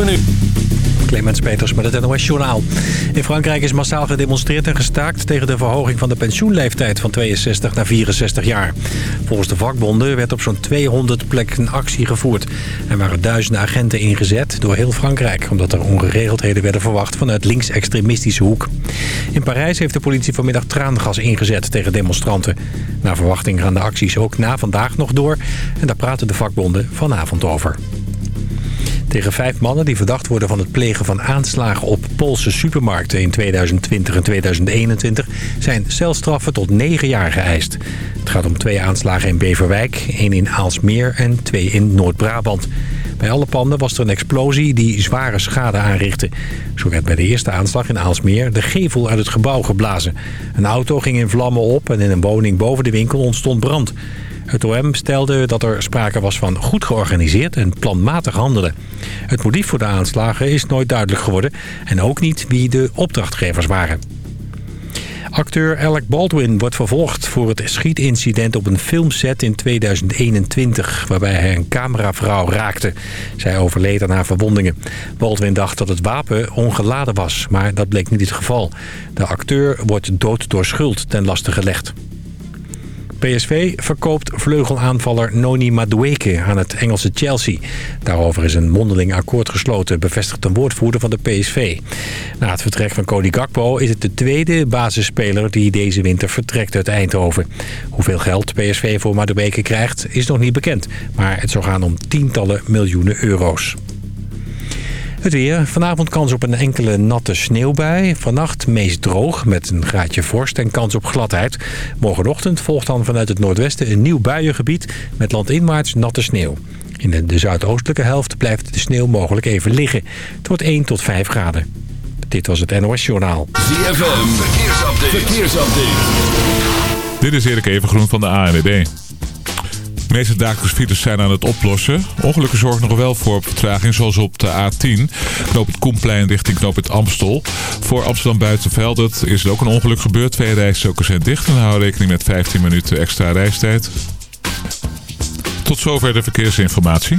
7 uur. Clemens Peters met het NOS Journaal. In Frankrijk is massaal gedemonstreerd en gestaakt... tegen de verhoging van de pensioenleeftijd van 62 naar 64 jaar. Volgens de vakbonden werd op zo'n 200 plekken actie gevoerd. Er waren duizenden agenten ingezet door heel Frankrijk... omdat er ongeregeldheden werden verwacht vanuit linksextremistische hoek. In Parijs heeft de politie vanmiddag traangas ingezet tegen demonstranten. Naar verwachting gaan de acties ook na vandaag nog door... en daar praten de vakbonden vanavond over. Tegen vijf mannen die verdacht worden van het plegen van aanslagen op Poolse supermarkten in 2020 en 2021 zijn celstraffen tot negen jaar geëist. Het gaat om twee aanslagen in Beverwijk, één in Aalsmeer en twee in Noord-Brabant. Bij alle panden was er een explosie die zware schade aanrichtte. Zo werd bij de eerste aanslag in Aalsmeer de gevel uit het gebouw geblazen. Een auto ging in vlammen op en in een woning boven de winkel ontstond brand. Het OM stelde dat er sprake was van goed georganiseerd en planmatig handelen. Het motief voor de aanslagen is nooit duidelijk geworden... en ook niet wie de opdrachtgevers waren. Acteur Alec Baldwin wordt vervolgd voor het schietincident op een filmset in 2021... waarbij hij een cameravrouw raakte. Zij overleed aan haar verwondingen. Baldwin dacht dat het wapen ongeladen was, maar dat bleek niet het geval. De acteur wordt dood door schuld ten laste gelegd. PSV verkoopt vleugelaanvaller Noni Madueke aan het Engelse Chelsea. Daarover is een mondeling akkoord gesloten, bevestigt een woordvoerder van de PSV. Na het vertrek van Cody Gakpo is het de tweede basisspeler die deze winter vertrekt uit Eindhoven. Hoeveel geld PSV voor Madueke krijgt is nog niet bekend, maar het zou gaan om tientallen miljoenen euro's. Het weer. Vanavond kans op een enkele natte sneeuwbui. Vannacht meest droog met een graadje vorst en kans op gladheid. Morgenochtend volgt dan vanuit het noordwesten een nieuw buiengebied... met landinwaarts natte sneeuw. In de zuidoostelijke helft blijft de sneeuw mogelijk even liggen. Het wordt 1 tot 5 graden. Dit was het NOS Journaal. ZFM. Verkeersupdate. Verkeersupdate. Dit is Erik Evengroen van de ANWB. De meeste dagelijkse files zijn aan het oplossen. Ongelukken zorgen nog wel voor vertraging, zoals op de A10. Knoop het Koenplein richting knoop het Amstel. Voor Amsterdam Buitenveldert is er ook een ongeluk gebeurd. Twee rijstroken zijn dicht en hou rekening met 15 minuten extra reistijd. Tot zover de verkeersinformatie.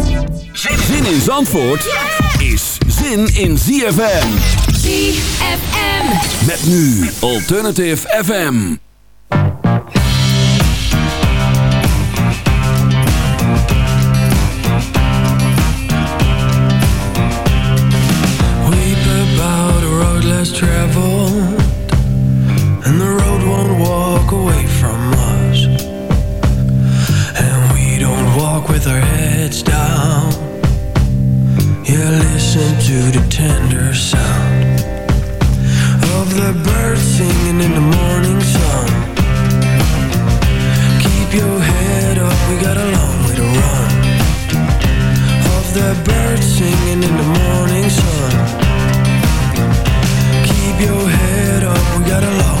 Zin in Zandvoort is zin in ZFM. ZFM. Met nu Alternative FM. Weep about a road less traveled, listen to the tender sound of the birds singing in the morning sun. Keep your head up, we got a long way to run. Of the birds singing in the morning sun. Keep your head up, we got a long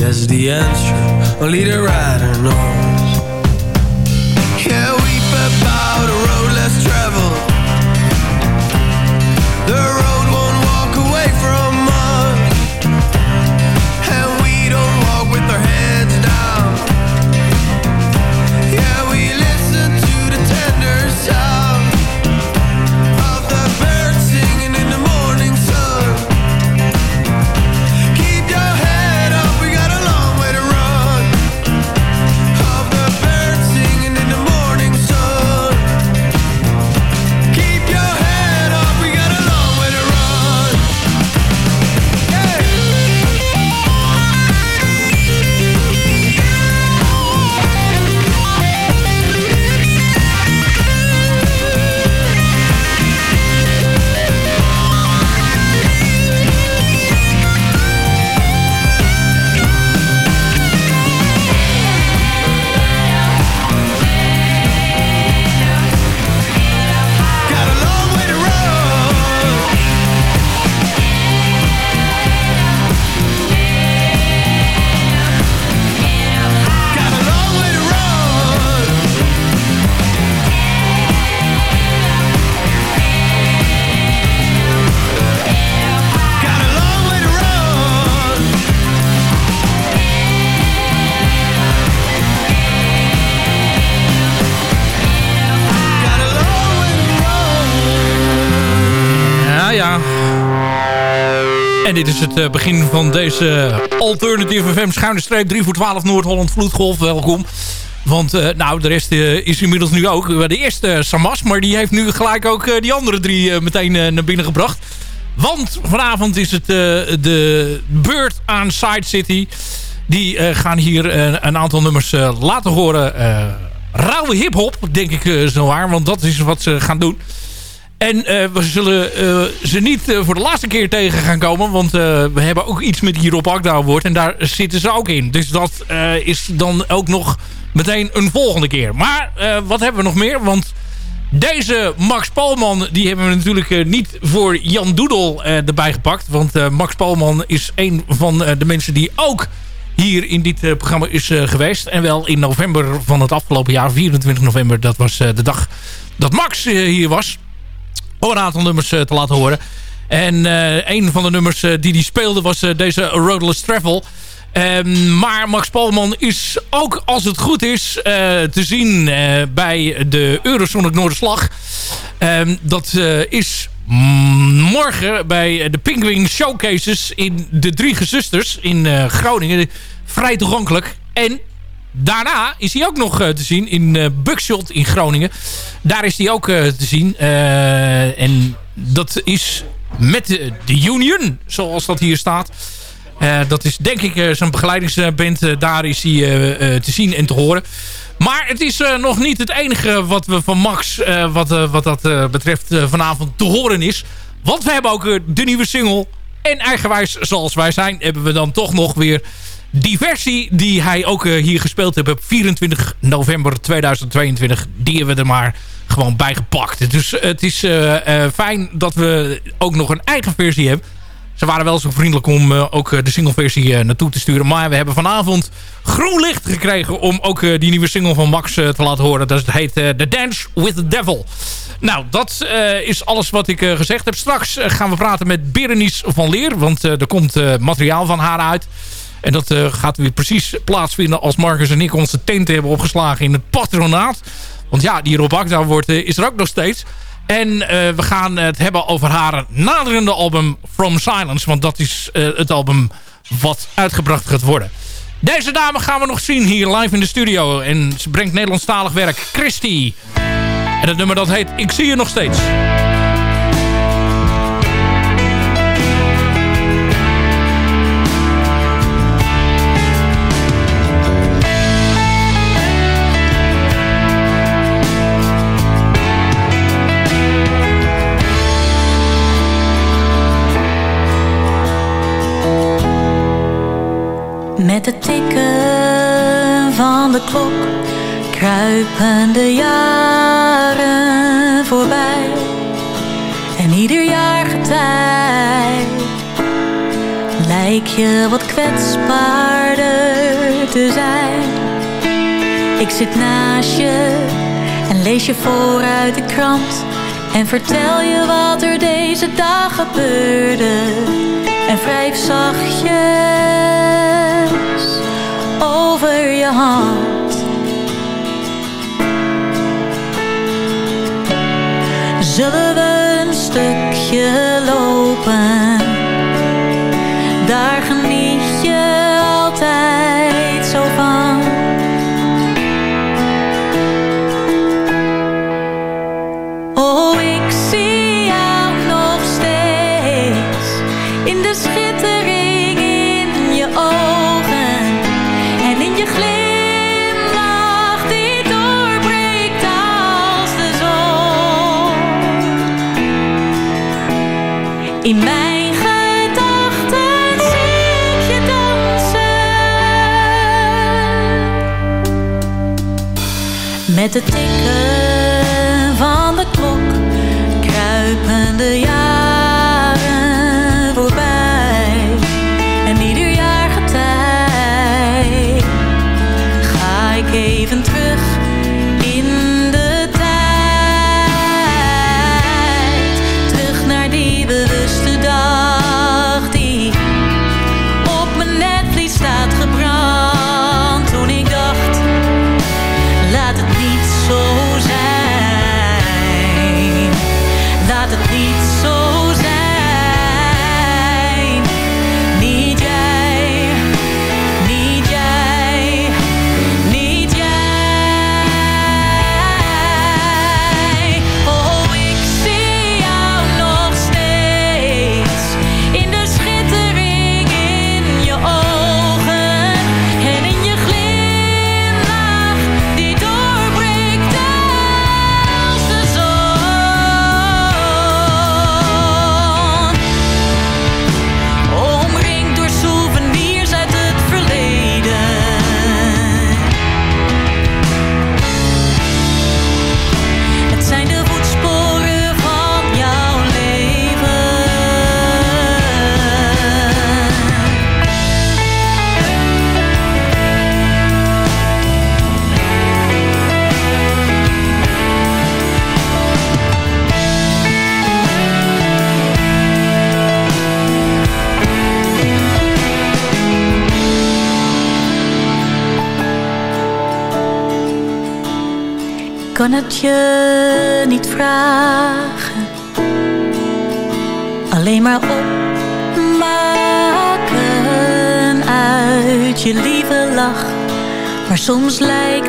Guess the answer. A leader, I don't knows En dit is het eh, begin van deze Alternative FM schuine streep 3 voor 12 Noord-Holland Vloedgolf. Welkom. Want eh, nou, de rest eh, is inmiddels nu ook. De eerste Samas, maar die heeft nu gelijk ook die andere drie meteen naar binnen gebracht. Want vanavond is het de beurt aan Side City. Die gaan hier een aantal nummers laten horen. rauwe hiphop, denk ik zo waar. Want dat is wat ze gaan doen. En eh, we zullen eh, ze niet eh, voor de laatste keer tegen gaan komen. Want we hebben ook iets met hier op Akda wordt. En daar zitten ze ook in. Dus dat is dan ook nog meteen een volgende keer. Maar wat hebben we nog meer? Want deze Max Palman, die hebben we natuurlijk niet voor Jan Doedel erbij gepakt. Want Max Palman is een van de mensen die ook hier in dit programma is geweest. En wel in november van het afgelopen jaar, 24 november. Dat was de dag dat Max hier was een aantal nummers eh, te laten horen. En eh, een van de nummers eh, die hij speelde was deze Roadless Travel. Ehm, maar Max Palman is ook, als het goed is, te zien bij de Eurosonic Noorderslag. Ehm, dat is morgen bij de Penguin Showcases in de Drie Gezusters in Groningen. Vrij toegankelijk. En daarna is hij ook nog eh, te zien in uh, Buckshot in Groningen. Daar is hij ook uh, te zien. En dat is met de, Union, zoals dat hier staat. Dat is denk ik zijn begeleidingsband. daar is hij te zien en te horen. Maar het is nog niet het enige wat we van Max, wat, wat dat betreft, vanavond te horen is. Want we hebben ook de nieuwe single. En eigenwijs zoals wij zijn, hebben we dan toch nog weer die versie die hij ook uh, hier gespeeld heeft op 24 november 2022, die hebben we er maar gewoon bij gepakt. Dus het is uh, uh, fijn dat we ook nog een eigen versie hebben. Ze waren wel zo vriendelijk om ook de singleversie naartoe te sturen. Maar we hebben vanavond groen licht gekregen om ook die nieuwe single van Max te laten horen. Dat heet The Dance with the Devil. Nou, dat is alles wat ik gezegd heb. Straks gaan we praten met Berenice van Leer. Want er komt materiaal van haar uit. En dat uh, gaat weer precies plaatsvinden als Marcus en ik onze tent hebben opgeslagen in het patronaat. Want ja, die Rob Akda wordt uh, is er ook nog steeds. En uh, we gaan het hebben over haar naderende album From Silence. Want dat is het album wat uitgebracht gaat worden. Deze dame gaan we nog zien hier live in de studio. En ze brengt Nederlandstalig werk. Christy. En het nummer dat heet Ik zie je nog steeds. Met het tikken van de klok kruipen de jaren voorbij. En ieder jaar getij lijk je wat kwetsbaarder te zijn. Ik zit naast je en lees je vooruit de krant. En vertel je wat er deze dag gebeurde en wrijf zachtjes over je hand. Zullen we een stukje lopen? met het kan het je niet vragen. Alleen maar opmaken uit je lieve lach. Maar soms lijkt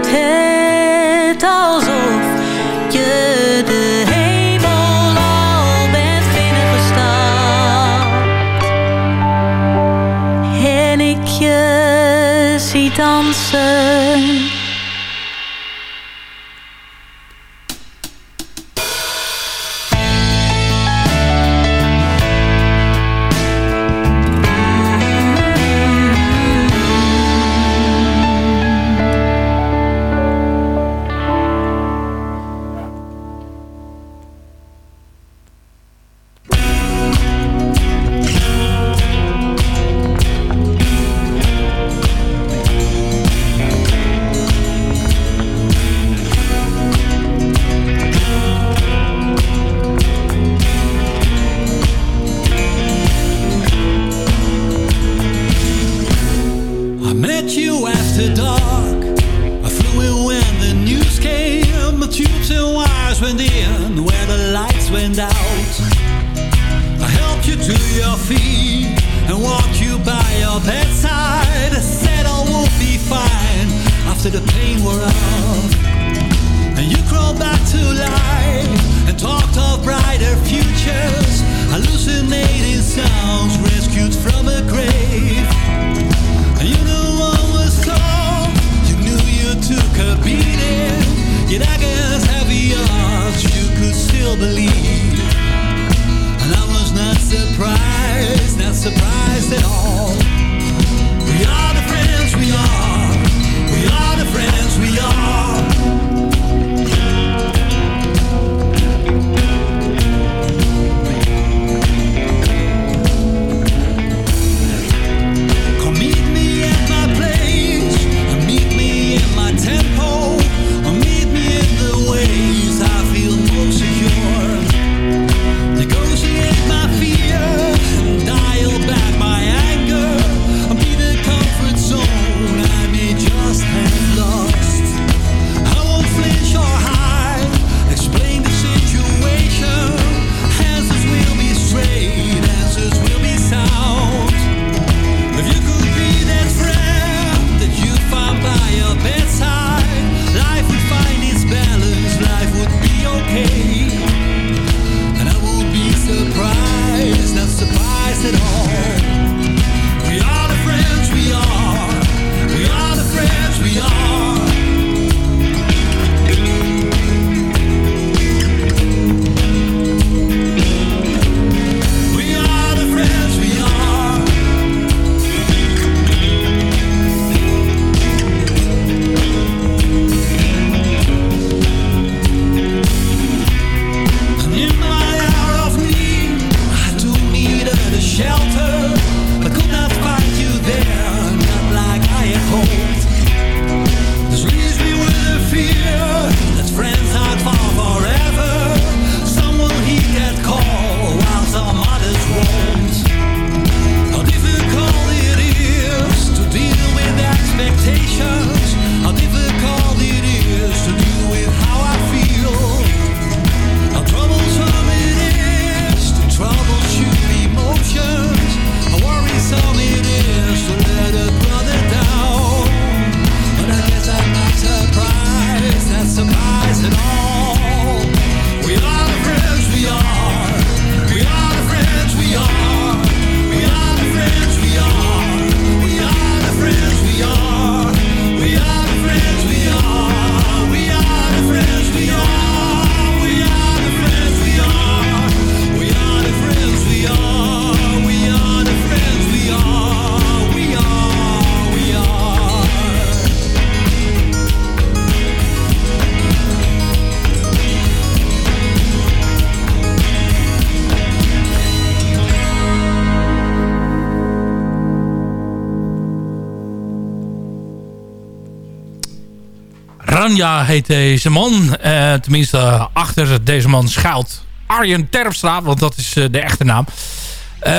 Aranja heet deze man. tenminste, achter deze man schuilt Arjen Terpstra. Want dat is de echte naam.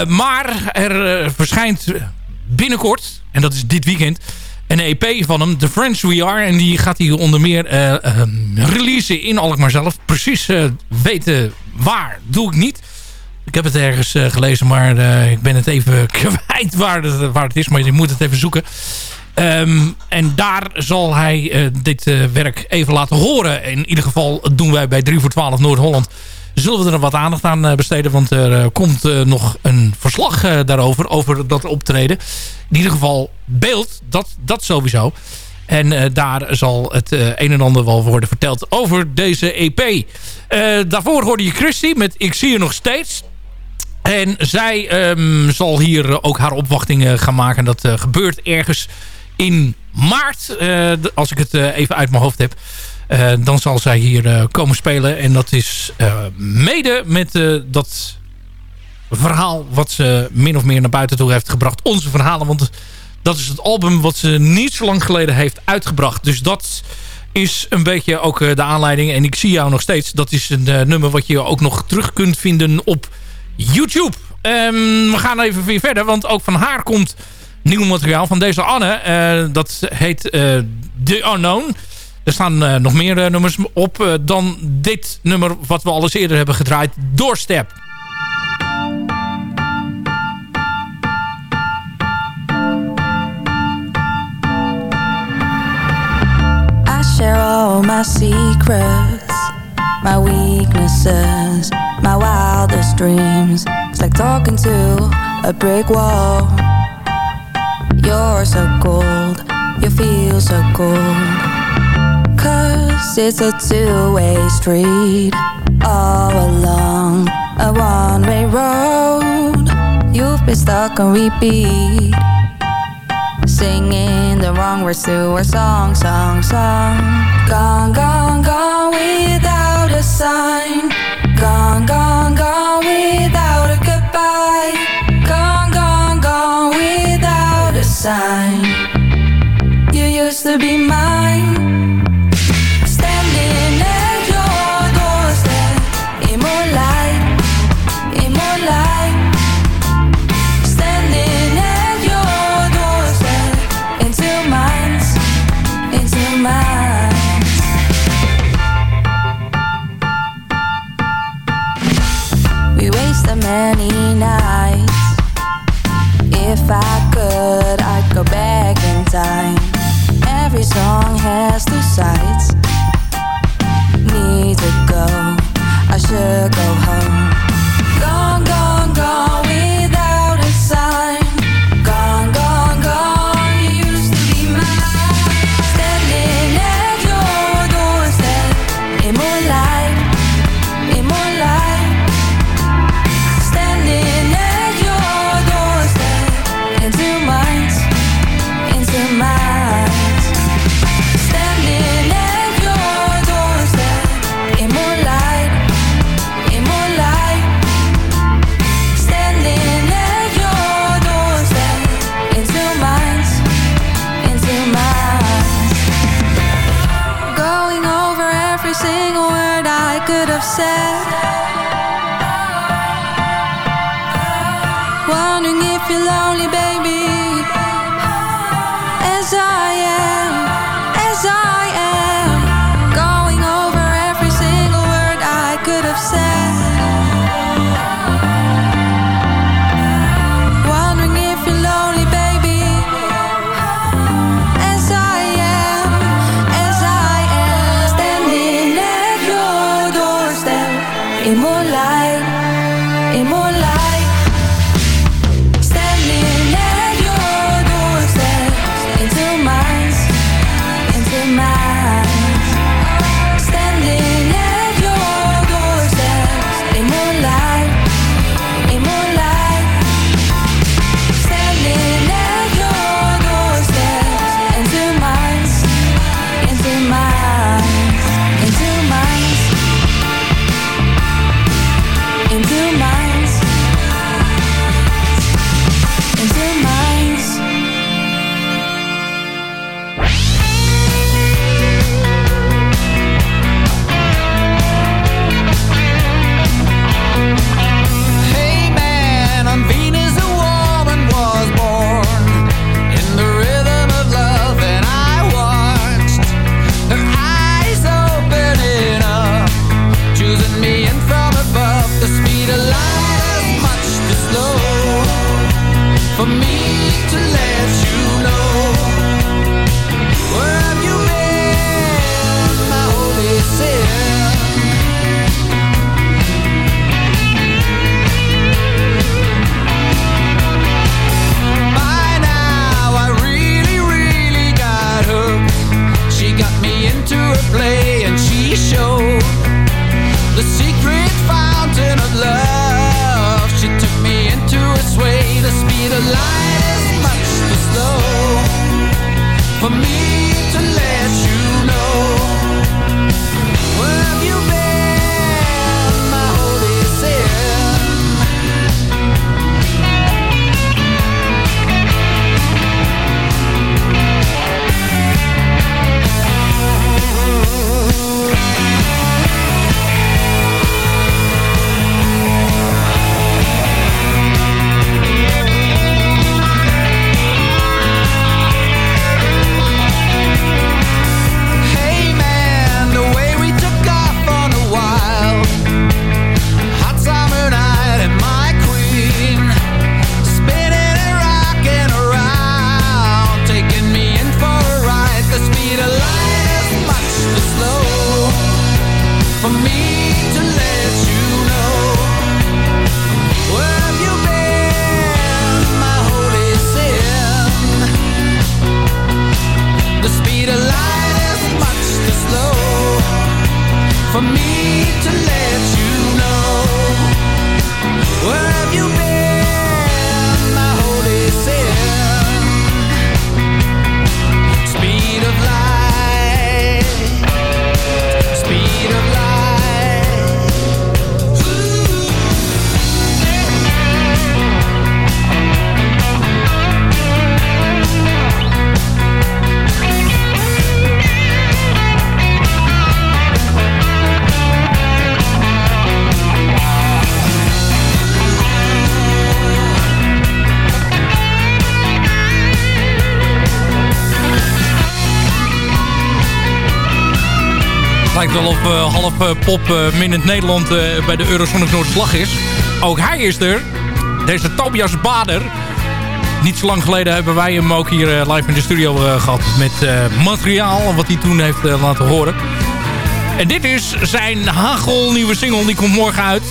maar er verschijnt binnenkort, en dat is dit weekend een EP van hem, The Friends We Are. En die gaat hij onder meer uh, releasen in Alkmaar zelf. Precies weten waar, doe ik niet. Ik heb het ergens gelezen, maar ik ben het even kwijt waar het, waar het is. Maar je moet het even zoeken. Um, en daar zal hij dit werk even laten horen. In ieder geval doen wij bij 3 voor 12 Noord-Holland zullen we er wat aandacht aan besteden. Want er komt nog een verslag daarover, over dat optreden in ieder geval beeld, dat, dat sowieso. En daar zal het een en ander wel worden verteld over deze EP. Daarvoor hoorde je Christy met Ik zie je nog steeds. En zij um, zal hier ook haar opwachting gaan maken. Dat gebeurt ergens in maart. als ik het even uit mijn hoofd heb. dan zal zij hier komen spelen. En dat is mede met dat verhaal wat ze min of meer naar buiten toe heeft gebracht. Onze verhalen, want dat is het album wat ze niet zo lang geleden heeft uitgebracht. Dus dat is een beetje ook eh, de aanleiding. En ik zie jou nog steeds. Dat is een nummer wat je ook nog terug kunt vinden op YouTube. Um, we gaan even weer verder, want ook van haar komt nieuw materiaal van deze Anne. Uh, dat heet The Unknown. Er staan nog meer nummers op dan dit nummer wat we al eens eerder hebben gedraaid. Doorstep. share all my secrets, my weaknesses, my wildest dreams. It's like talking to a brick wall. You're so cold, you feel so cold. Cause it's a two-way street, all along a one-way road. You've been stuck on repeat. Singing the wrong words to our song, song, song. Gone, gone, gone without a sign. Gone, gone, gone without sign You used to be mine Het of eh, half eh, pop uh, minnend Nederland eh, bij de Eurosonic Noordslag is. Ook hij is er. Deze Tobias Bader. Niet zo lang geleden hebben wij hem ook hier eh, live in de studio eh, gehad. Met eh, materiaal wat hij toen heeft eh, laten horen. En dit is zijn hagelnieuwe single. Die komt morgen uit.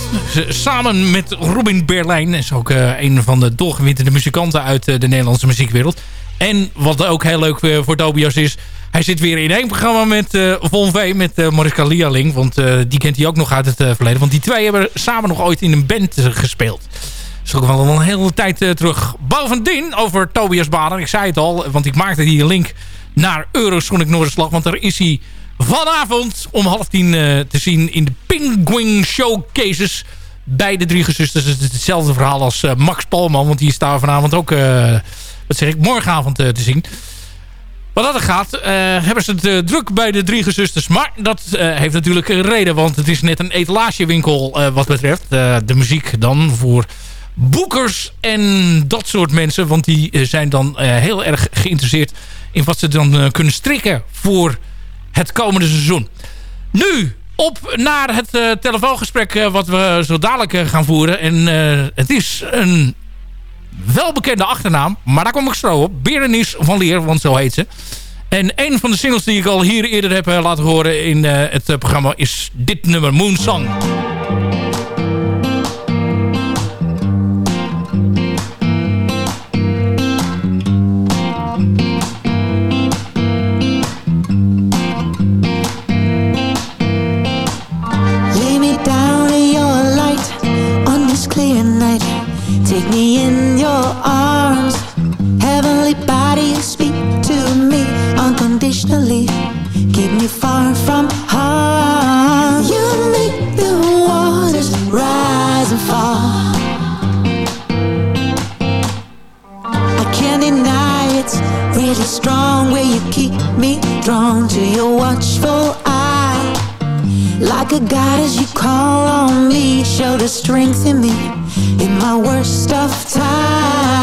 Samen met Robin Berlijn. Is ook eh, een van de doorgewinterde muzikanten uit eh, de Nederlandse muziekwereld. En wat ook heel leuk eh, voor Tobias is... Hij zit weer in één programma met uh, Von V, met uh, Mariska Lialing. Want uh, die kent hij ook nog uit het verleden. Want die twee hebben samen nog ooit in een band gespeeld. Dat is ook wel een hele tijd terug. Bovendien, over Tobias Bader. Ik zei het al, want ik maakte hier een link naar Eurosonic Noorderslag. Want daar is hij vanavond om half tien te zien in de Penguin Showcases. Bij de drie gezusters. Het is hetzelfde verhaal als Max Palman. Want die is daar vanavond ook, wat zeg ik, morgenavond te zien. Wat dat gaat, uh, hebben ze het uh, druk bij de drie gezusters. Maar dat uh, heeft natuurlijk een reden. Want het is net een etalagewinkel wat betreft. de muziek dan voor boekers en dat soort mensen. Want die zijn dan heel erg geïnteresseerd in wat ze dan kunnen strikken voor het komende seizoen. Nu op naar het telefoongesprek wat we zo dadelijk gaan voeren. En het is een welbekende achternaam. Maar daar kom ik zo op. Berenice van Leer, want zo heet ze. En een van de singles die ik al hier eerder heb laten horen in uh, het programma is dit nummer, Moonsong. Lay far from harm You make the waters rise and fall. I can't deny it's really strong Where you keep me drawn to your watchful eye. Like a goddess you call on me Show the strength in me in my worst of times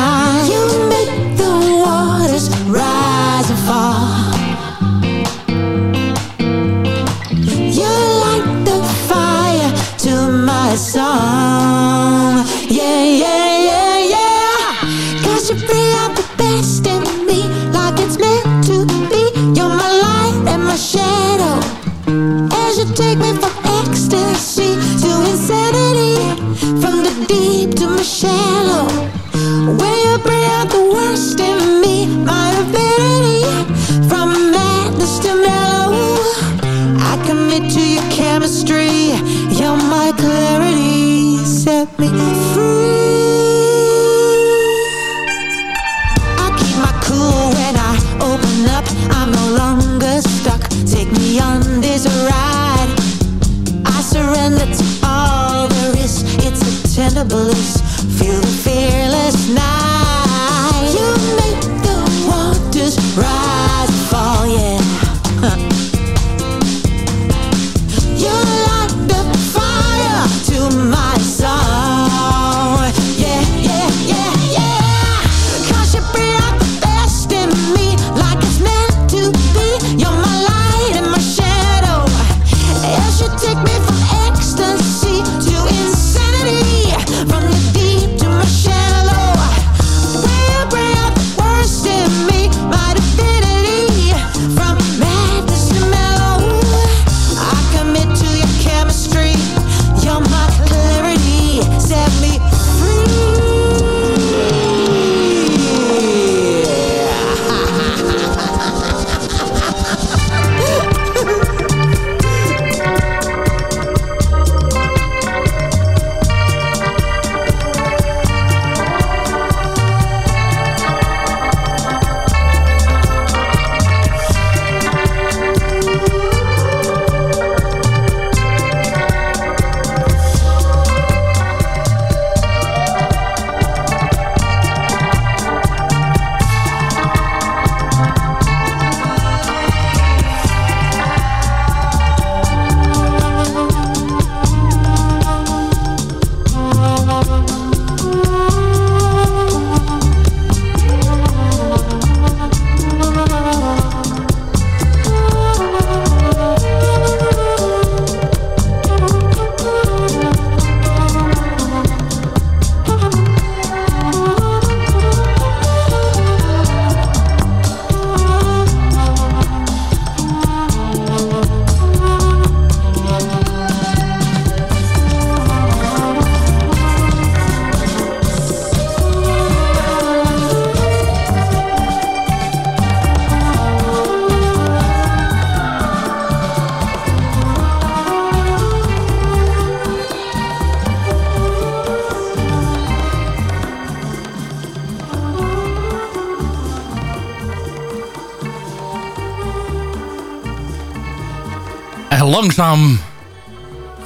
langzaam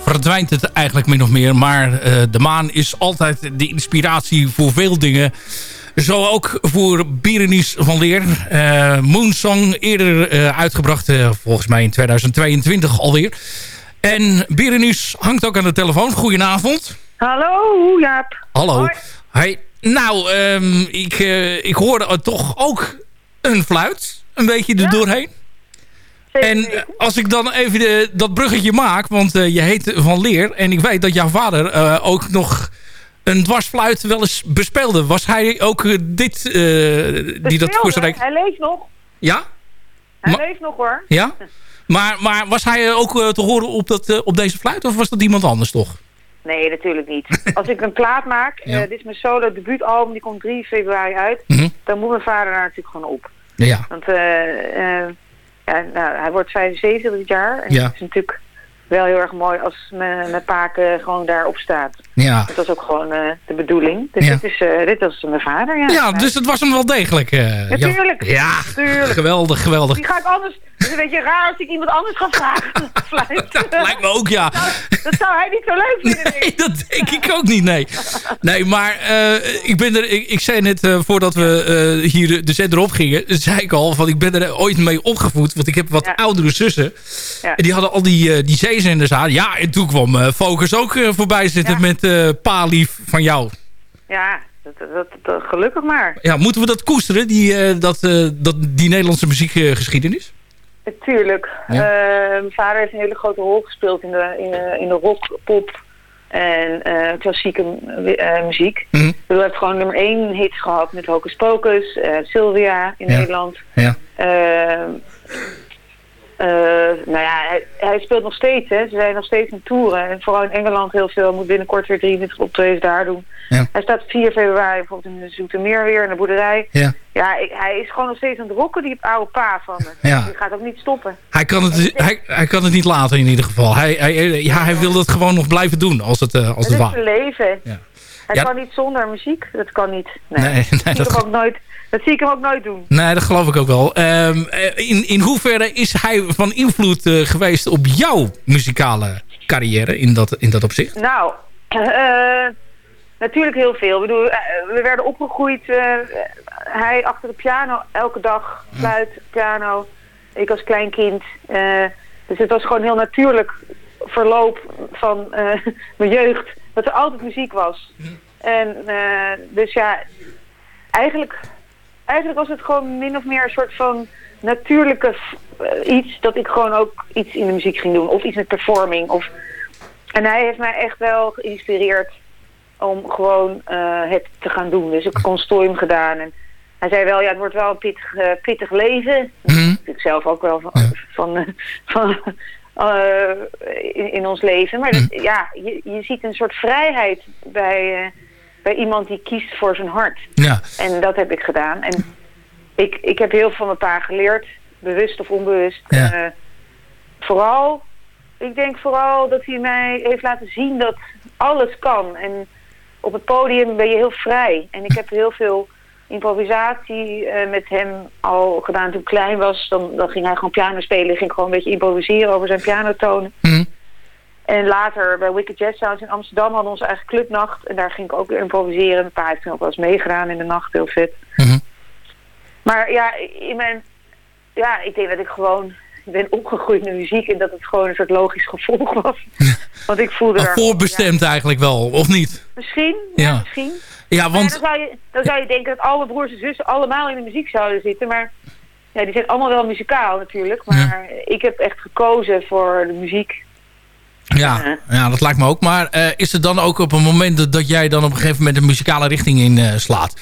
verdwijnt het eigenlijk min of meer. Maar eh, de maan is altijd de inspiratie voor veel dingen. Zo ook voor Berenice van Leer. Eh, Moonsong eerder eh, uitgebracht, volgens mij in 2022 alweer. En Berenice hangt ook aan de telefoon. Goedenavond. Hallo, Jaap. Hallo. Hoi. Nou, ehm, ik, ik hoorde toch ook een fluit. Een beetje er doorheen. En eh, als ik dan even de, dat bruggetje maak, want eh, je heet Van Leer... en ik weet dat jouw vader eh, ook nog een dwarsfluit wel eens bespeelde. Was hij ook dit, die dat rekening... Hij leeft nog. Ja? Hij Ma- leeft nog hoor. Ja? Maar, maar was hij ook te horen op, dat, op deze fluit of was dat iemand anders toch? Nee, natuurlijk niet. Als ik een plaat maak, Ja. dit is mijn solo debuutalbum, die komt 3 februari uit. Mhm. Dan moet mijn vader daar natuurlijk gewoon op. Ja. Want eh, ja, nou, hij wordt 75 dit jaar. En Ja. het is natuurlijk wel heel erg mooi als mijn, mijn paken gewoon daarop staat. Ja. Dat was ook gewoon eh, de bedoeling. Dus Ja. dit, is, eh, dit was mijn vader, ja. Ja, dus het was hem wel degelijk. eh, ja. Natuurlijk. Ja, geweldig, geweldig. Die ga ik anders... Het is een beetje raar als ik iemand anders ga vragen. Dat lijkt me ook, ja. Dat zou hij niet zo leuk vinden. Nee, dat denk ik ook niet, nee. Nee, maar ik ben er... Ik, ik zei net, voordat we hier de zender op gingen... zei ik al, van ik ben er ooit mee opgevoed. Want ik heb wat Ja. oudere zussen. Ja. En die hadden al die, die zeezenders aan. Ja, en toen kwam Focus ook voorbij zitten met Palief van jou. Ja, dat, dat, dat- gelukkig maar. Ja, moeten we dat koesteren, die, eh, dat, eh, dat, die Nederlandse muziekgeschiedenis? Natuurlijk. Ja. Eh, mijn vader heeft een hele grote rol gespeeld in de, in de, in de rock, pop en klassieke muziek. Mhm. Bedoel, Hij heeft gewoon nummer één hits gehad met Hocus Pocus, Sylvia in Ja. Nederland. Ja. Eh, nou ja, hij, hij speelt nog steeds, hè. Ze zijn nog steeds aan toeren. En vooral in Engeland heel veel. Moet binnenkort weer 23 optredens daar doen. Ja. Hij staat 4 februari bijvoorbeeld in de Zoetermeer weer, in de boerderij. Ja. Ja, hij is gewoon nog steeds aan het rocken, die oude pa van me. Ja. Die gaat ook niet stoppen. Hij kan, het, hij, hij kan het niet laten in ieder geval. Hij, hij, ja, hij wil dat gewoon nog blijven doen als het, eh, als Het het is waar. zijn leven. Ja. Hij Ja. kan niet zonder muziek. Dat kan niet. Nee, Nee, nee, dat, ook nooit, dat zie ik hem ook nooit doen. Nee, dat geloof ik ook wel. Ehm, eh, in, in hoeverre is hij van invloed eh, geweest op jouw muzikale carrière in dat, in dat opzicht? Nou, eh, natuurlijk heel veel. Ik bedoel, we werden opgegroeid. hij achter de piano elke dag. Fluit, piano. Ik als klein kind. Dus het was gewoon heel natuurlijk verloop van mijn jeugd. Dat er altijd muziek was. En eh, dus ja, eigenlijk, eigenlijk was het gewoon min of meer een soort van natuurlijke eh, iets. Dat ik gewoon ook iets in de muziek ging doen. Of iets met performing. Of en hij heeft mij echt wel geïnspireerd om gewoon eh, het te gaan doen. Dus ik een consortium gedaan. En hij zei wel, ja, het wordt wel een pittig, eh, pittig leven. Mhm. Ik zelf ook wel van, van, van in, in ons leven. Maar dat- ja, je, je ziet een soort vrijheid bij, bij iemand die kiest voor zijn hart. Ja. En dat heb ik gedaan. En ik, ik heb heel veel van mijn pa geleerd, bewust of onbewust. Ja. Eh, vooral, ik denk vooral dat hij mij heeft laten zien dat alles kan. En op het podium ben je heel vrij. En ik heb heel veel improvisatie eh, met hem al gedaan toen ik klein was. Dan, dan ging hij gewoon piano spelen. Ging gewoon een beetje improviseren over zijn pianotonen. Mhm. En later bij Wicked Jazz Sounds in Amsterdam hadden we onze eigen clubnacht. En daar ging ik ook improviseren. Mijn pa heeft toen ook wel eens meegedaan in de nacht. Heel vet. Mhm. Maar ja, in mijn, ja, ik denk dat ik gewoon ben opgegroeid met muziek. En dat het gewoon een soort logisch gevolg was. Want ik voelde er... voorbestemd eigenlijk wel, of niet? Misschien, ja, Ja. misschien. Ja, want... dan, zou je, dan zou je denken dat alle broers en zussen allemaal in de muziek zouden zitten. Maar ja, die zijn allemaal wel muzikaal natuurlijk. Maar ik heb echt gekozen voor de muziek. Ja, ja, dat lijkt me ook. Maar eh, is het dan ook op een moment dat, jij dan op een gegeven moment een muzikale richting in eh, slaat?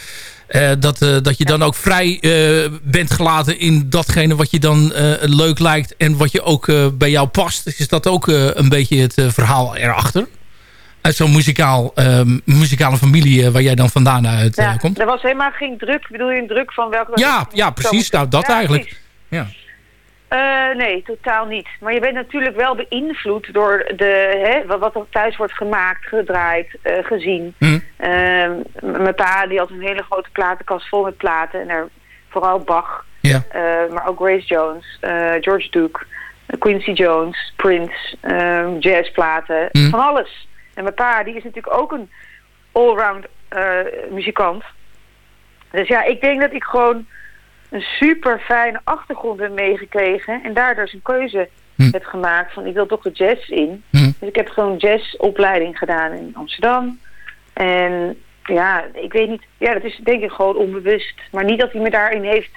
eh, dat, dat je dan ook vrij bent gelaten in datgene wat je dan leuk lijkt... en wat je ook bij jou past. Is dat ook een beetje het verhaal erachter? Uit zo'n muzikaal, eh, muzikale familie waar jij dan vandaan uit Ja, komt? er was helemaal geen druk. Bedoel je een druk van welke... Ja, ja precies. Nou, dat eigenlijk. precies. Ja. Eh, nee, totaal niet. Maar je bent natuurlijk wel beïnvloed door de, hè, wat- er thuis wordt gemaakt, gedraaid, eh, gezien. Hm. Eh, mijn pa die had een hele grote platenkast vol met platen. En er, vooral Bach, Ja. maar ook Grace Jones, George Duke. Quincy Jones, Prince, jazzplaten, Mm. van alles. En mijn pa, die is natuurlijk ook een allround muzikant. Dus ja, ik denk dat ik gewoon een super fijne achtergrond heb meegekregen. En daardoor zijn keuze Hm. heb gemaakt van ik wil toch de jazz in. Hm. Dus ik heb gewoon jazzopleiding gedaan in Amsterdam. En ja, ik weet niet. Ja, dat is denk ik gewoon onbewust. Maar niet dat hij me daarin heeft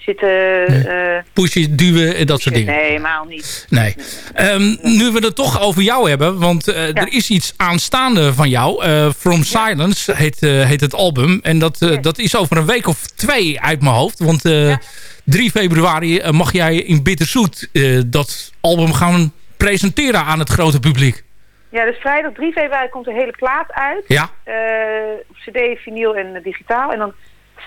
zitten... eh, Pushen, duwen en dat soort dingen. Nee, helemaal niet. Nee. Ehm, nu we het toch over jou hebben, want eh, er is iets aanstaande van jou. Eh, From Silence heet, heet het album. En dat, dat is over een week of twee uit mijn hoofd. Want eh 3 februari mag jij in Bitterzoet dat album gaan presenteren aan het grote publiek. Ja, dus vrijdag 3 februari komt de hele plaat uit. Ja. Op cd, vinyl en digitaal. En dan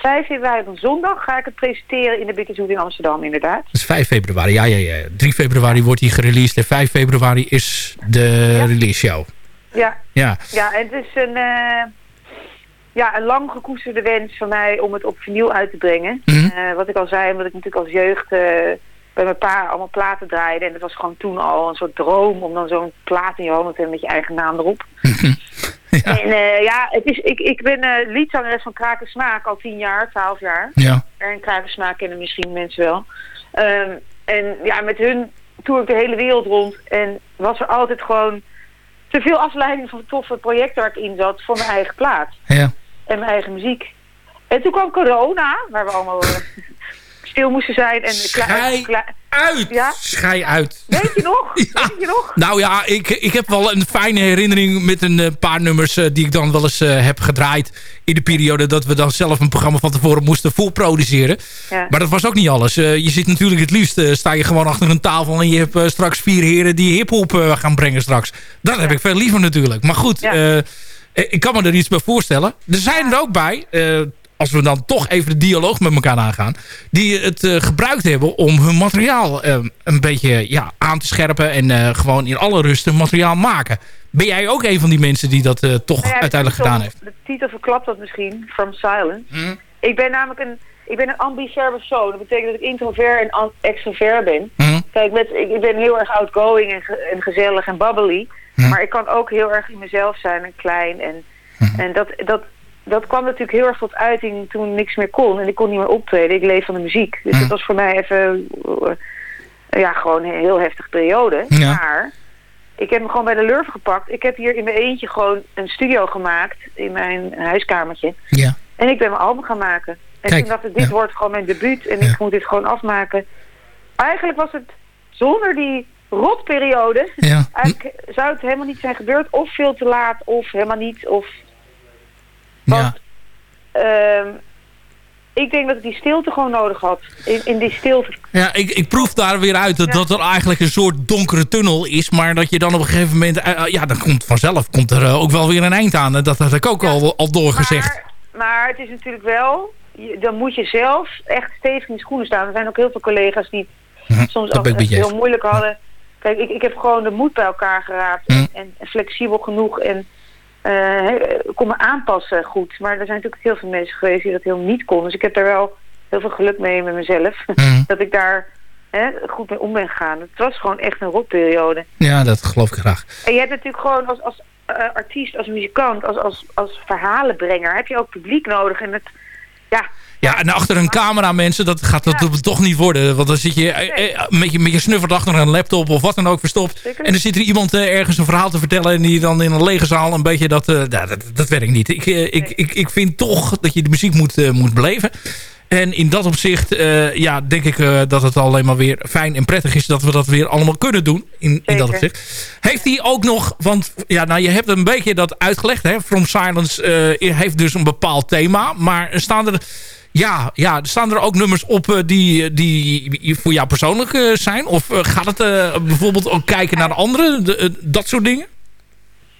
5 februari, dan zondag, ga ik het presenteren in de Bitterzoet in Amsterdam, inderdaad. Dat is 5 februari. Ja, ja, ja. 3 februari wordt hij gereleased en 5 februari is de release show. Ja, Ja. ja en het is een, eh, ja, een lang gekoesterde wens van mij om het op vinyl uit te brengen. Mhm. Eh, wat ik al zei, omdat ik natuurlijk als jeugd eh, bij mijn pa allemaal platen draaide. En dat was gewoon toen al een soort droom om dan zo'n plaat in je handen te hebben met je eigen naam erop. En eh, ja, het is, ik, ik ben eh liedzangeres van Kraken Smaak al 10 jaar, 12 jaar. Ja. En Kraken Smaak kennen misschien mensen wel. Ehm, en ja, met hun toer ik de hele wereld rond. En was er altijd gewoon te veel afleiding van het toffe project waar ik in zat voor mijn eigen plaat. Ja. En mijn eigen muziek. En toen kwam corona, waar we allemaal eh, stil moesten zijn. En klei- uit! Ja? Schei uit! Weet je nog? Weet je nog? Nou ja, ik, ik heb wel een fijne herinnering met een eh, paar nummers eh, die ik dan wel eens eh, heb gedraaid. In de periode dat we dan zelf een programma van tevoren moesten voorproduceren. Ja. Maar dat was ook niet alles. Je zit natuurlijk het liefst, sta je gewoon achter een tafel en je hebt straks vier heren die hiphop gaan brengen straks. Dat heb ik veel liever natuurlijk. Maar goed, ik kan me er iets bij voorstellen. Er zijn er ook bij, als we dan toch even de dialoog met elkaar aangaan... die het eh, gebruikt hebben om hun materiaal eh, een beetje ja, aan te scherpen... en eh, gewoon in alle rust een materiaal maken. Ben jij ook een van die mensen die dat toch Nou ja, uiteindelijk titel- gedaan heeft? De titel verklapt dat misschien, From Silence. Mhm. Ik ben namelijk een, ik ben een ambitieur persoon. Dat betekent dat ik introvert en extrovert ben. Mhm. Kijk, met, ik, ik ben heel erg outgoing en, ge- en gezellig en bubbly. Mhm. Maar ik kan ook heel erg in mezelf zijn en klein. En, en dat, dat, dat kwam natuurlijk heel erg tot uiting toen ik niks meer kon. En ik kon niet meer optreden. Ik leef van de muziek. Dus Mhm. dat was voor mij even... eh, ja, gewoon een heel heftige periode. Ja. Maar ik heb me gewoon bij de lurf gepakt. Ik heb hier in mijn eentje gewoon een studio gemaakt in mijn huiskamertje. Ja. En ik ben mijn album gaan maken. En Kijk, toen dacht ik, dit ja. wordt gewoon mijn debuut en ik moet dit gewoon afmaken. Eigenlijk was het zonder die rotperiode, Ja. eigenlijk zou het helemaal niet zijn gebeurd. Of veel te laat, of helemaal niet. Of, Ja. ehm, ik denk dat ik die stilte gewoon nodig had. In, in die stilte. Ja, ik, ik proef daar weer uit dat, dat er eigenlijk een soort donkere tunnel is. Maar dat je dan op een gegeven moment... eh, eh, ja, dan komt vanzelf komt er eh, ook wel weer een eind aan. Dat had ik ook al, al doorgezegd. Maar het is natuurlijk wel, je- dan moet je zelf echt stevig in de schoenen staan. Er zijn ook heel veel collega's die Mhm, soms ook heel moeilijk hadden. Kijk, ik, ik heb gewoon de moed bij elkaar geraapt Mhm. en, en flexibel genoeg en kon me aanpassen goed. Maar er zijn natuurlijk heel veel mensen geweest die dat heel niet konden. Dus ik heb daar wel heel veel geluk mee met mezelf. Mhm. dat ik daar hè, goed mee om ben gegaan. Het was gewoon echt een rotperiode. Ja, dat geloof ik graag. En je hebt natuurlijk gewoon als, als eh, artiest, als muzikant, als, als, als verhalenbrenger, heb je ook publiek nodig. En het, ja, Ja, en achter een camera mensen, dat gaat dat toch niet worden. Want dan zit je eh, eh, met je, met je snuffert achter een laptop of wat dan ook verstopt. Zeker. En dan zit er iemand eh, ergens een verhaal te vertellen... en die dan in een lege zaal een beetje dat... nou, dat, dat werkt niet. Ik, ik, ik, ik vind toch dat je de muziek moet, moet beleven. En in dat opzicht eh, ja, denk ik eh, dat het alleen maar weer fijn en prettig is... dat we dat weer allemaal kunnen doen in, in dat opzicht. Heeft hij ook nog... Want ja, nou, je hebt een beetje dat uitgelegd. Hè? From Silence eh, heeft dus een bepaald thema. Maar staan er... Ja, ja, staan er ook nummers op die, die voor jou persoonlijk zijn? Of gaat het bijvoorbeeld ook kijken naar de anderen? De, dat soort dingen?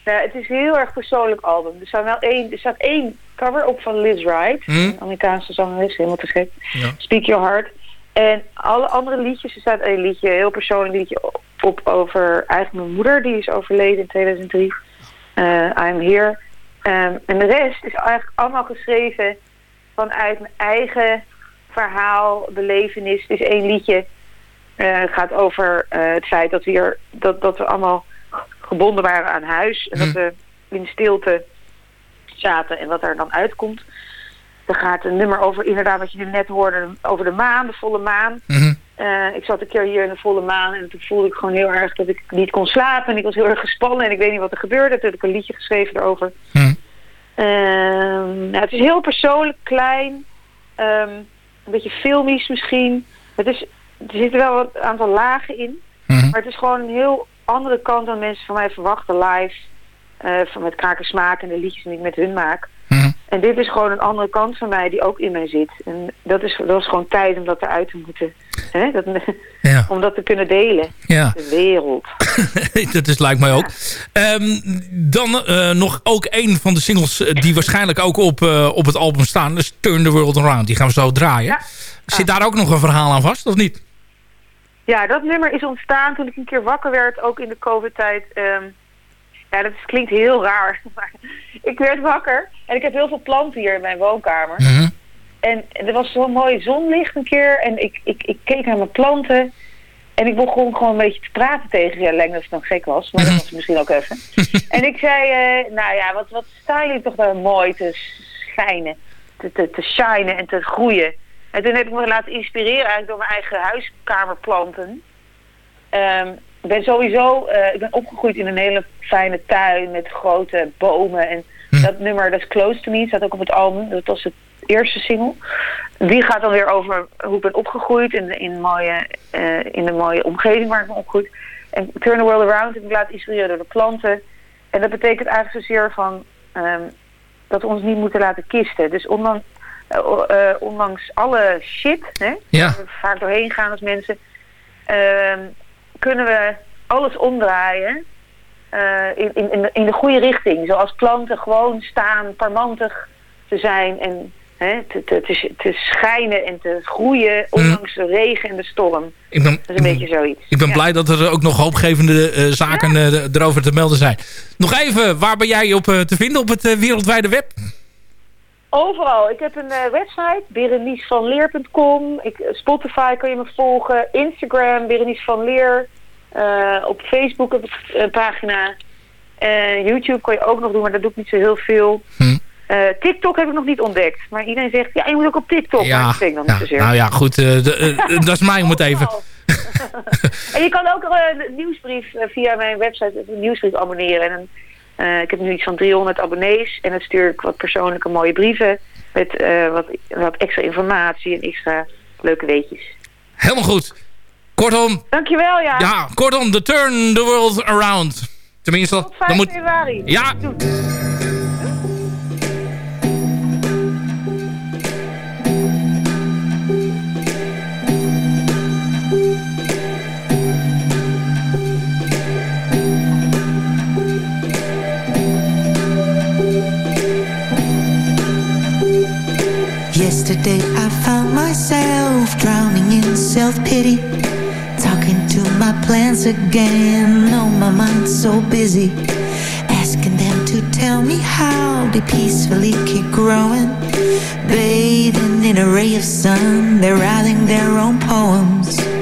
Nou, het is een heel erg persoonlijk album. Er staat wel één, er staat één cover op van Liz Wright, Hmm. een Amerikaanse zangeres, helemaal te gek. Ja. Speak Your Heart. En alle andere liedjes, er staat een liedje, een heel persoonlijk liedje op, op over eigenlijk mijn moeder, die is overleden in 2003. Eh, I'm Here. Ehm, en de rest is eigenlijk allemaal geschreven vanuit mijn eigen verhaal, belevenis. Het is één liedje het gaat over het feit dat we, hier, dat, dat we allemaal gebonden waren aan huis. En dat we in stilte zaten en wat er dan uitkomt. Er gaat een nummer over, inderdaad wat je net hoorde, over de maan, de volle maan. Eh, ik zat een keer hier in de volle maan en toen voelde ik gewoon heel erg dat ik niet kon slapen. En ik was heel erg gespannen en ik weet niet wat er gebeurde. Toen heb ik een liedje geschreven erover. Ehm, nou, het is heel persoonlijk, klein, ehm, een beetje filmisch misschien. Het is, er zitten wel een aantal lagen in, maar het is gewoon een heel andere kant dan mensen van mij verwachten live. eh, van met kraken smaak en de liedjes die ik met hun maak. En dit is gewoon een andere kant van mij die ook in mij zit. En dat is, dat is gewoon tijd om dat eruit te moeten. Hè? Dat, Om dat te kunnen delen. Ja. De wereld. dat is, lijkt mij ook. Ehm, dan eh, nog ook een van de singles eh, die waarschijnlijk ook op, op het album staan. Dus Turn the World Around. Die gaan we zo draaien. Zit daar ook nog een verhaal aan vast, of niet? Ja, dat nummer is ontstaan toen ik een keer wakker werd, ook in de covid-tijd. Ehm, ja, dat is- klinkt heel raar, maar ik werd wakker en ik heb heel veel planten hier in mijn woonkamer. En er was zo'n mooi zonlicht een keer en ik, ik, ik keek naar mijn planten en ik begon gewoon een beetje te praten tegen je. Lijkt dat het dan gek was, maar dat was het misschien ook even. en ik zei, eh, nou ja, wat, wat staan jullie toch daar mooi te schijnen, te, te, te shinen en te groeien. En toen heb ik me laten inspireren eigenlijk door mijn eigen huiskamerplanten. Ehm, ik ben sowieso, eh, ik ben opgegroeid in een hele fijne tuin met grote bomen. En dat nummer, dat is Close to Me, staat ook op het album. Dat was het eerste single. Die gaat dan weer over hoe ik ben opgegroeid in, de, in, mooie, eh, in de mooie omgeving waar ik ben opgegroeid. En Turn the World Around heb ik laten inspireren door de planten. En dat betekent eigenlijk zozeer van ehm, dat we ons niet moeten laten kisten. Dus ondanks, ondanks alle shit, hè, Ja. waar we vaak doorheen gaan als mensen, ehm, kunnen we alles omdraaien eh, in, in, in, de, goede richting. Zoals planten gewoon staan, parmantig te zijn en hè, te, te, te, te schijnen en te groeien, ondanks de regen en de storm. Ik ben, Dat is een beetje zoiets. ik ben blij dat er ook nog hoopgevende eh, zaken eh, erover te melden zijn. Nog even, waar ben jij op eh, te vinden op het eh, wereldwijde web? Overal. Ik heb een eh, website, berenicevanleer.com. Ik, eh, Spotify kan je me volgen. Instagram, Berenice van Leer. Eh, op Facebook heb ik een pagina. YouTube kan je ook nog doen, maar dat doe ik niet zo heel veel. Eh, TikTok heb ik nog niet ontdekt. Maar iedereen zegt, ja, je moet ook op TikTok. maar Ja, dat vind ik nog ja, niet zozeer. nou ja, goed. dat is mij om het even. En je kan ook de nieuwsbrief via mijn website een nieuwsbrief abonneren. En eh, ik heb nu iets van 300 abonnees. En dan stuur ik wat persoonlijke mooie brieven. Met eh, wat, wat extra informatie en extra leuke weetjes. Helemaal goed. Kortom, Dankjewel, ja. ja, kortom, the turn the world around. Tenminste, 5 dan moet... februari. Ja. Yesterday I found myself drowning in self-pity Talking to my plants again. Oh, my mind's so busy Asking them to tell me how they peacefully keep growing. Bathing in a ray of sun They're writing their own poems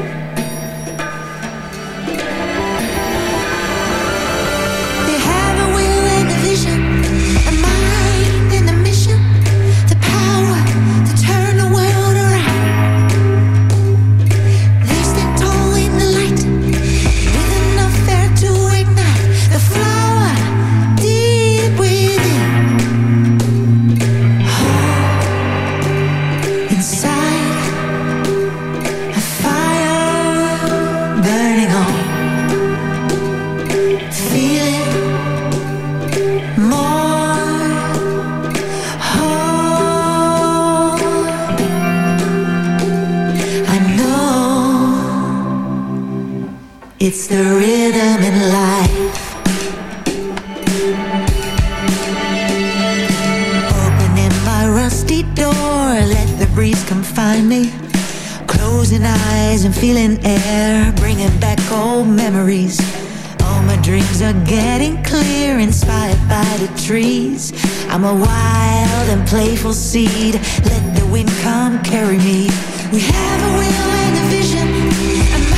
are getting clear, inspired by the trees. I'm a wild and playful seed. Let the wind come carry me. We have a will and a vision,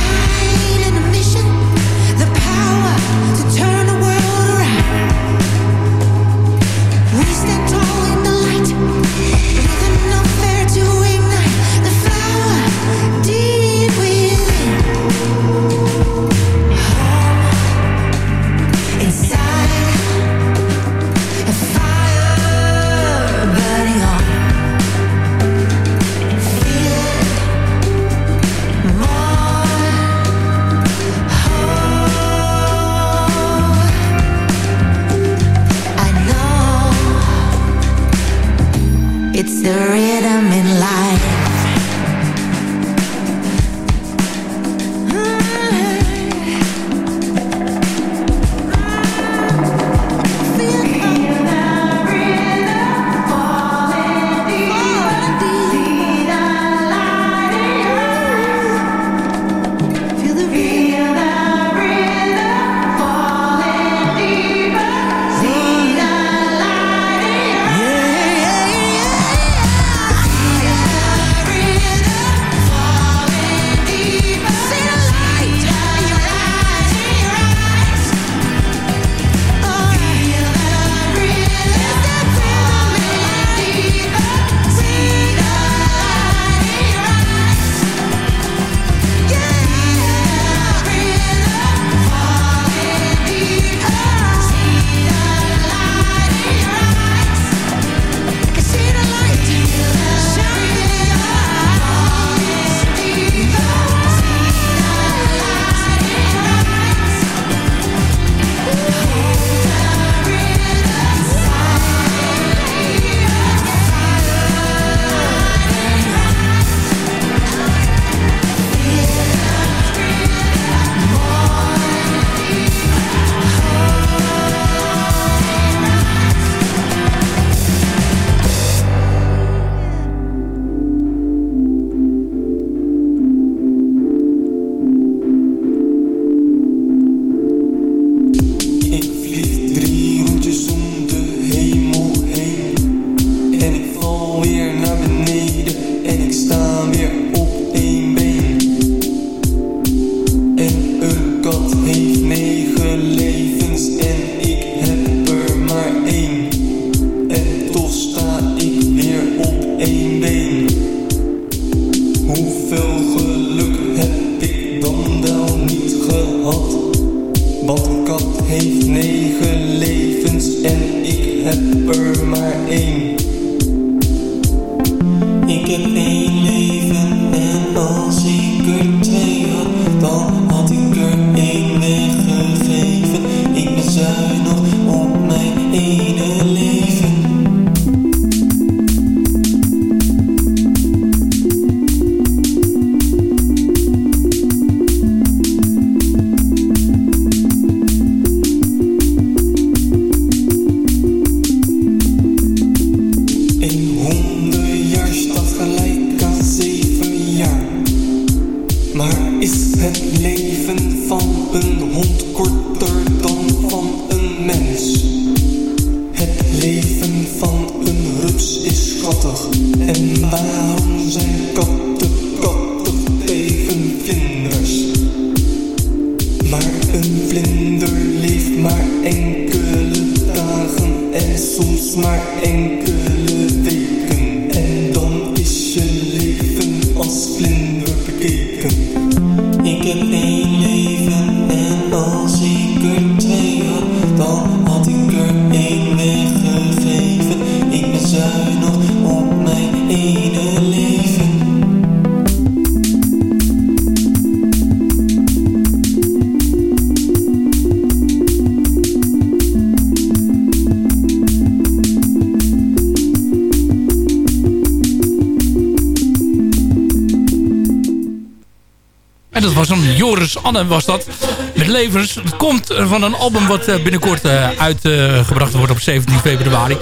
Anne was dat. Met Levens. Het komt van een album wat eh, binnenkort eh, uitgebracht wordt op 17 februari.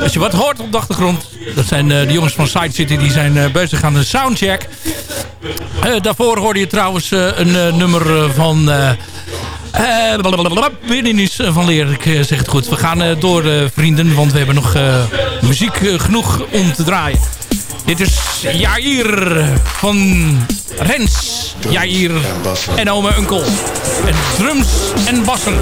Als je wat hoort op de achtergrond. Dat zijn eh, de jongens van Side City. Die zijn bezig aan de soundcheck. daarvoor hoorde je trouwens een nummer van... Uh, Binnen van leer, ik zeg het goed. We gaan door, vrienden, want we hebben nog muziek genoeg om te draaien. Dit is Jair van Rens. Jair en, en ome En drums en bassen.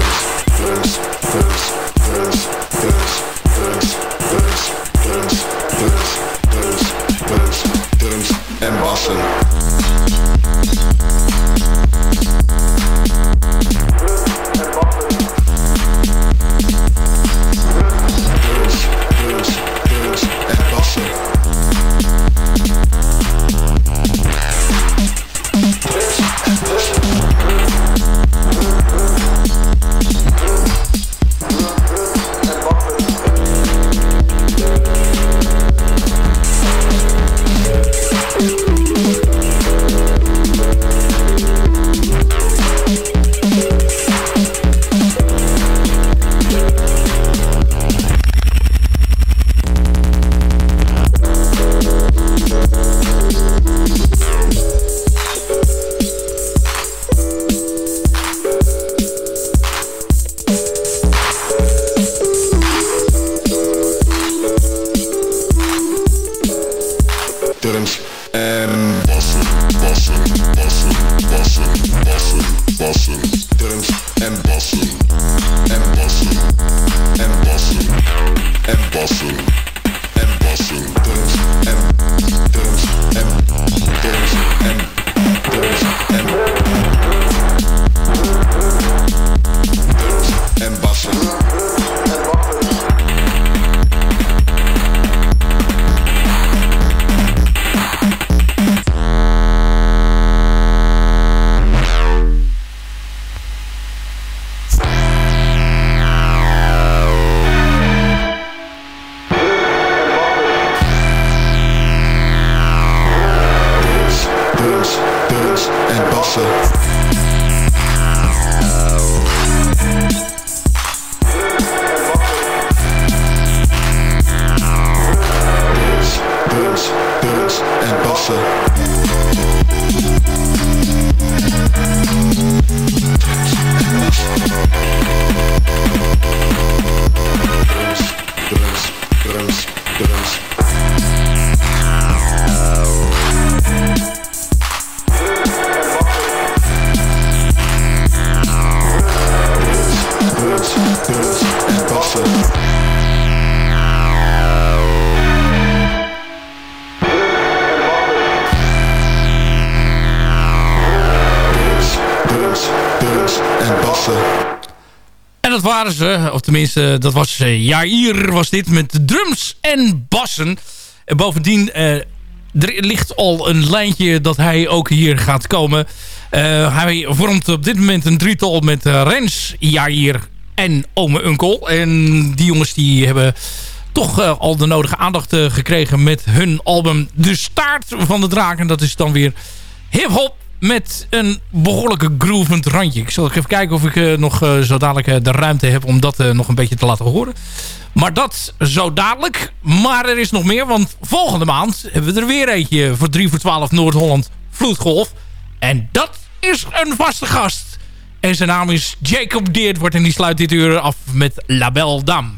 Of tenminste, dat was Jair was dit met drums en bassen. En bovendien, eh, ligt al een lijntje dat hij ook hier gaat komen. Eh, hij vormt op dit moment een drietal met eh, Rens, Jair en Ome Unkel. En die jongens die hebben toch eh, al de nodige aandacht eh, gekregen met hun album De Staart van de Draak. En dat is dan weer hip-hop met een behoorlijke groovend randje. Ik zal even kijken of ik eh, nog eh, zo dadelijk eh, de ruimte heb om dat nog een beetje te laten horen. Maar dat zo dadelijk. Maar er is nog meer, want volgende maand hebben we er weer eentje voor 3 voor 12 Noord-Holland Vloedgolf. En dat is een vaste gast. En zijn naam is Jacob Deert en die sluit dit uur af met Label Dam.